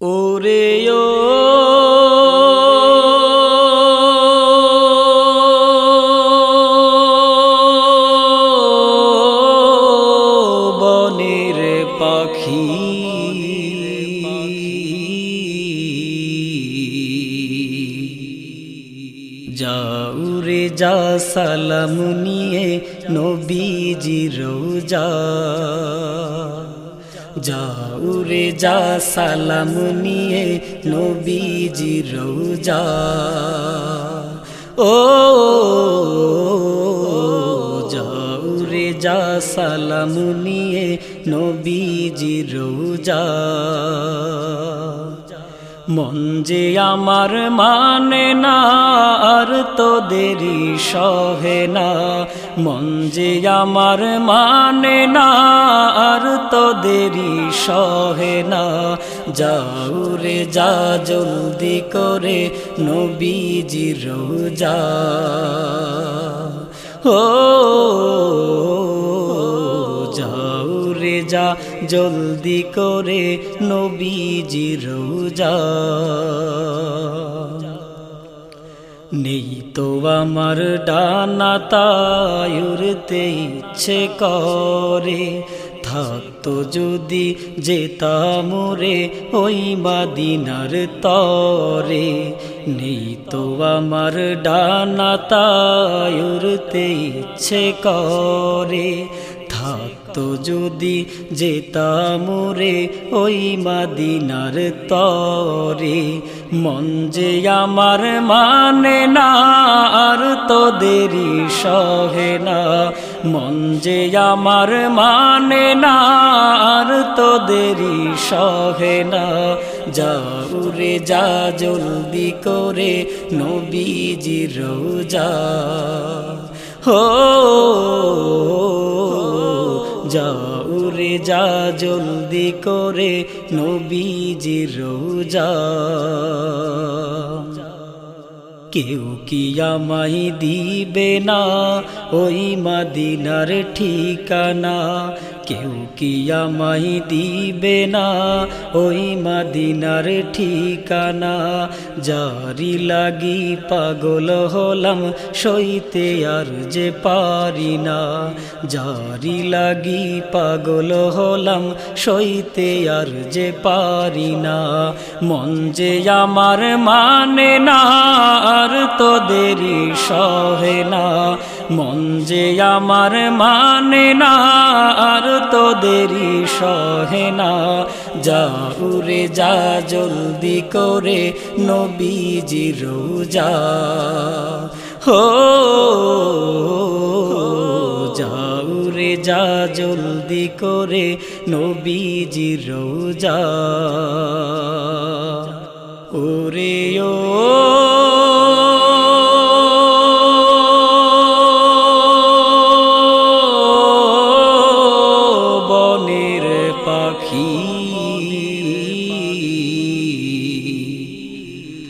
ওরে ও। বনের পাখি। যাউরে যা সালাম নিয়ে নবীজি রোজা। যাউরে যা সালাম নিয়ে নবীজি রৌজা ও যাউরে যা সালাম নিয়ে নবীজি রোজা মন যে আমার মানে না, আর তো দেরি সহে না। মন যে আমার মানে না, আর তো দেরি সহে না। যাও রে, যা জলদি করে নবীজি রোজা। ও যাও রে যা, জলদি করে নবীজি রোজা। নেই তো আমার ডানা তায়ুরতে ইচ্ছে করে। থাকতো যদি যেতাম রে ওই মাদিনার তরে। নেই তো আমার ডানা তায়ুরতে ইচ্ছে করে। থাকতো যদি যেতাম রে ওই মাদিনার তরে। মন যে আমার মানে না, আর তো দেরি সহে না। মন যে আমার মানে না, আর তো দেরি সহে না। যাও রে, যা জলদি করে নবীজি রোজা। হো যাও উরে যা জলদি করে নবীজি রোজা। কেউ কি আমায় দিবে না ওই মাদিনার ঠিকানা? কেউ কি আমায় দিবে না? ওই মাদিনার ঠিকানা। জারি লাগি পাগল হলাম, সইতে আর যে পারি না। জারি লাগি পাগল হলাম, সইতে আর যে পারি না। মন যে আমার মানে না, আর তো দেরি সহে না। মন যে আমার মানে না, আর তো দেরি সহে না। রে, যা জলদি করে নবীজি রোজা। হো, যাও রে, যা জলদি করে নবীজি রোজা। ওরে, ও পাখি।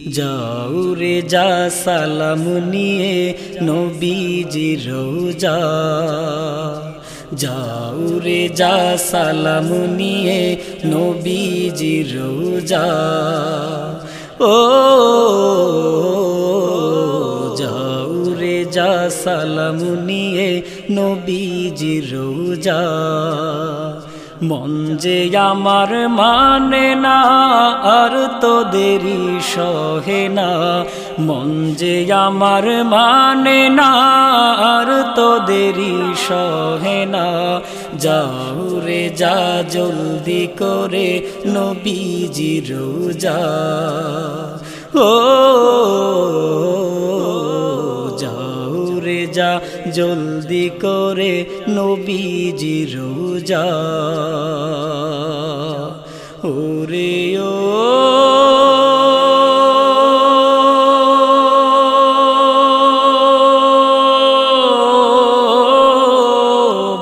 যাও রে যা সালাম নিয়ে নবীজি রোজা। যাও রে যা সালাম নিয়ে নবীজি রোজা। ও যাও রে যা সালাম নিয়ে নবীজি রোজা। মন যে আমার মানে না, আর তো দেরি সহে না। মন যে আমার মানে না, আর তো দেরি সহে না। যাও রে, যা জলদি করে নবীজি রোজা। ও রে যা জলদি করে নবীজি রোজা। ওরে ও।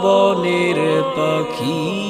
বনের পাখি।